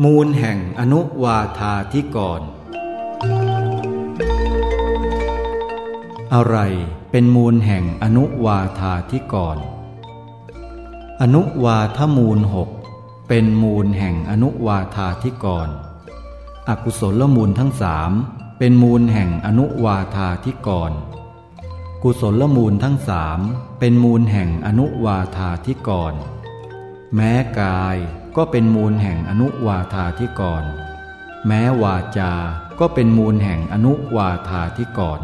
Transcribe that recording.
มูลแห่งอนุวาธาธิกร อะไรเป็นมูลแห่งอนุวาธาธิกร อนุวาทมูลหกเป็นมูลแห่งอนุวาธาธิกร อกุศลมูลทั้งสามเป็นมูลแห่งอนุวาธาธิกร กุศลมูลทั้งสามเป็นมูลแห่งอนุวาธาธิกร แม้กาย ก็เป็นมูลแห่งอนุวาธาธิกร แม้วาจาก็เป็นมูลแห่งอนุวาธาธิกร